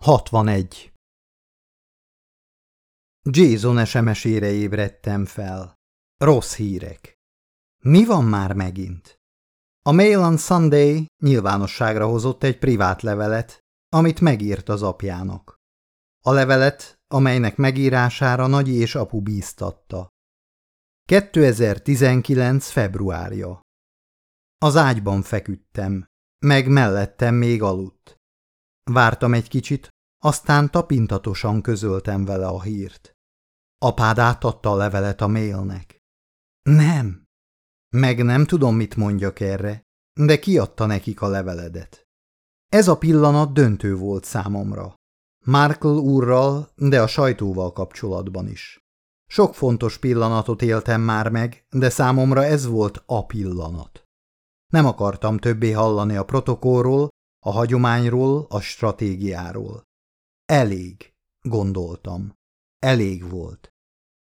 61. Jason SMS-ére ébredtem fel. Rossz hírek. Mi van már megint? A Mail on Sunday nyilvánosságra hozott egy privát levelet, amit megírt az apjának. A levelet, amelynek megírására nagy és apu bíztatta. 2019. februárja. Az ágyban feküdtem, meg mellettem még aludt. Vártam egy kicsit, aztán tapintatosan közöltem vele a hírt. Apád átadta a levelet a mailnek. Nem. Meg nem tudom, mit mondjak erre, de kiadta nekik a leveledet. Ez a pillanat döntő volt számomra. Markle úrral, de a sajtóval kapcsolatban is. Sok fontos pillanatot éltem már meg, de számomra ez volt a pillanat. Nem akartam többé hallani a protokollról, a hagyományról, a stratégiáról. Elég, gondoltam. Elég volt.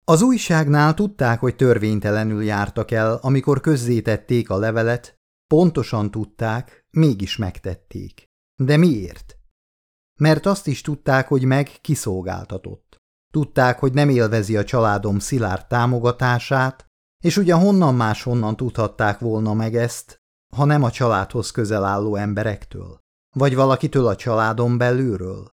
Az újságnál tudták, hogy törvénytelenül jártak el, amikor közzétették a levelet, pontosan tudták, mégis megtették. De miért? Mert azt is tudták, hogy meg kiszolgáltatott. Tudták, hogy nem élvezi a családom szilárd támogatását, és ugye honnan máshonnan tudhatták volna meg ezt, ha nem a családhoz közel álló emberektől. Vagy valakitől a családon belülről?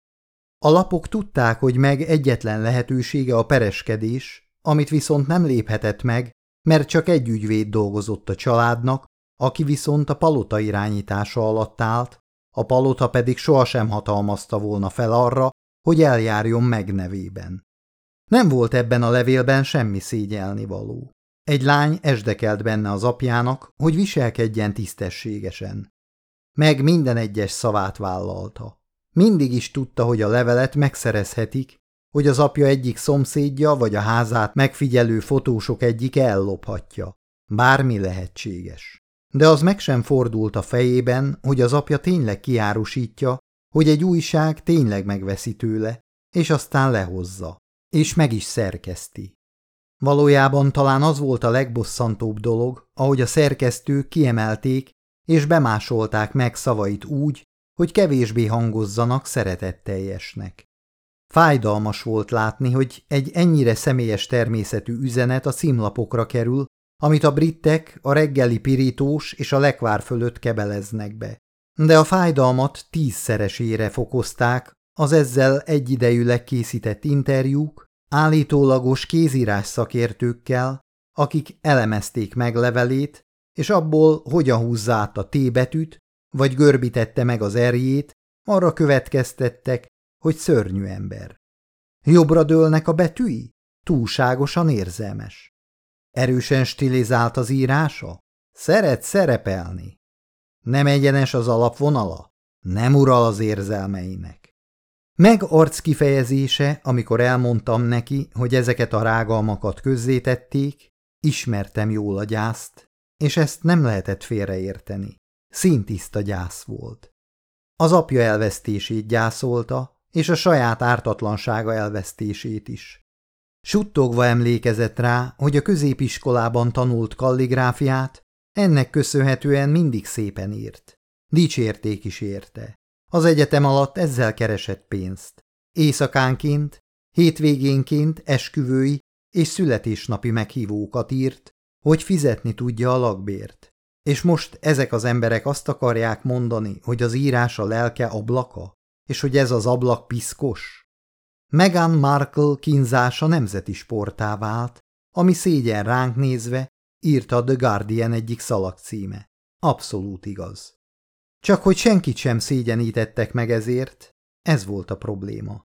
A lapok tudták, hogy meg egyetlen lehetősége a pereskedés, amit viszont nem léphetett meg, mert csak egy ügyvéd dolgozott a családnak, aki viszont a palota irányítása alatt állt, a palota pedig sohasem hatalmazta volna fel arra, hogy eljárjon meg nevében. Nem volt ebben a levélben semmi szégyelni való. Egy lány esdekelt benne az apjának, hogy viselkedjen tisztességesen meg minden egyes szavát vállalta. Mindig is tudta, hogy a levelet megszerezhetik, hogy az apja egyik szomszédja vagy a házát megfigyelő fotósok egyik ellophatja. Bármi lehetséges. De az meg sem fordult a fejében, hogy az apja tényleg kiárusítja, hogy egy újság tényleg megveszi tőle, és aztán lehozza, és meg is szerkeszti. Valójában talán az volt a legbosszantóbb dolog, ahogy a szerkesztők kiemelték, és bemásolták meg szavait úgy, hogy kevésbé hangozzanak szeretetteljesnek. Fájdalmas volt látni, hogy egy ennyire személyes természetű üzenet a címlapokra kerül, amit a britek a reggeli pirítós és a lekvár fölött kebeleznek be. De a fájdalmat tízszeresére fokozták az ezzel egyidejűleg készített interjúk, állítólagos kézírás szakértőkkel, akik elemezték meg levelét, és abból hogyan húzza át a T betűt, vagy görbítette meg az erjét, arra következtettek, hogy szörnyű ember. Jobbra dőlnek a betűi? Túlságosan érzelmes. Erősen stilizált az írása? Szeret szerepelni. Nem egyenes az alapvonala? Nem ural az érzelmeinek. Meg arc kifejezése, amikor elmondtam neki, hogy ezeket a rágalmakat közzétették, ismertem jól a gyászt, és ezt nem lehetett félreérteni. Szintiszta gyász volt. Az apja elvesztését gyászolta, és a saját ártatlansága elvesztését is. Suttogva emlékezett rá, hogy a középiskolában tanult kalligráfiát, ennek köszönhetően mindig szépen írt. Dicsérték is érte. Az egyetem alatt ezzel keresett pénzt. Éjszakánként, hétvégénként esküvői és születésnapi meghívókat írt, hogy fizetni tudja a lakbért. És most ezek az emberek azt akarják mondani, hogy az írás a lelke ablaka, és hogy ez az ablak piszkos? Meghan Markle kínzása nemzeti sportá vált, ami szégyen ránk nézve, írta The Guardian egyik szalagcíme. Abszolút igaz. Csak hogy senkit sem szégyenítettek meg ezért, ez volt a probléma.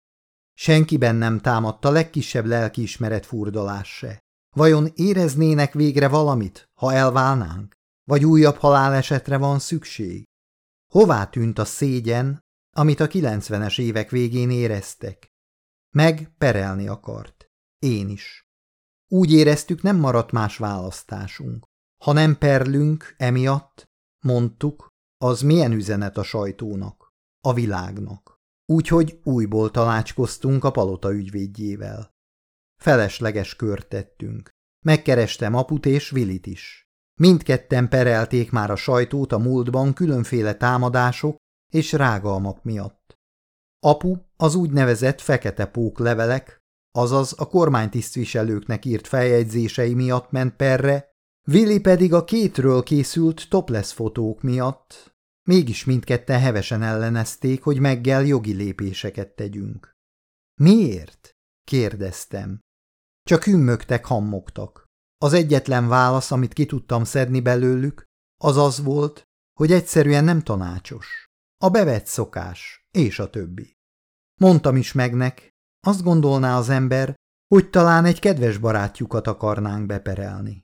Senkiben nem támadt a legkisebb lelkiismeret furdalás se. Vajon éreznének végre valamit, ha elválnánk? Vagy újabb halálesetre van szükség? Hová tűnt a szégyen, amit a kilencvenes évek végén éreztek? Meg perelni akart. Én is. Úgy éreztük, nem maradt más választásunk. Ha nem perlünk emiatt, mondtuk, az milyen üzenet a sajtónak, a világnak. Úgyhogy újból tanácskoztunk a palota ügyvédjével. Felesleges kört tettünk. Megkerestem aput és Vilit is. Mindketten perelték már a sajtót a múltban különféle támadások és rágalmak miatt. Apu az úgynevezett fekete pók levelek, azaz a kormánytisztviselőknek írt feljegyzései miatt ment perre, Willi pedig a kétről készült topless fotók miatt. Mégis mindketten hevesen ellenezték, hogy meggel jogi lépéseket tegyünk. Miért? kérdeztem. Csak hümmögtek, hammogtak. Az egyetlen válasz, amit ki tudtam szedni belőlük, az az volt, hogy egyszerűen nem tanácsos. A bevett szokás, és a többi. Mondtam is megnek, azt gondolná az ember, hogy talán egy kedves barátjukat akarnánk beperelni.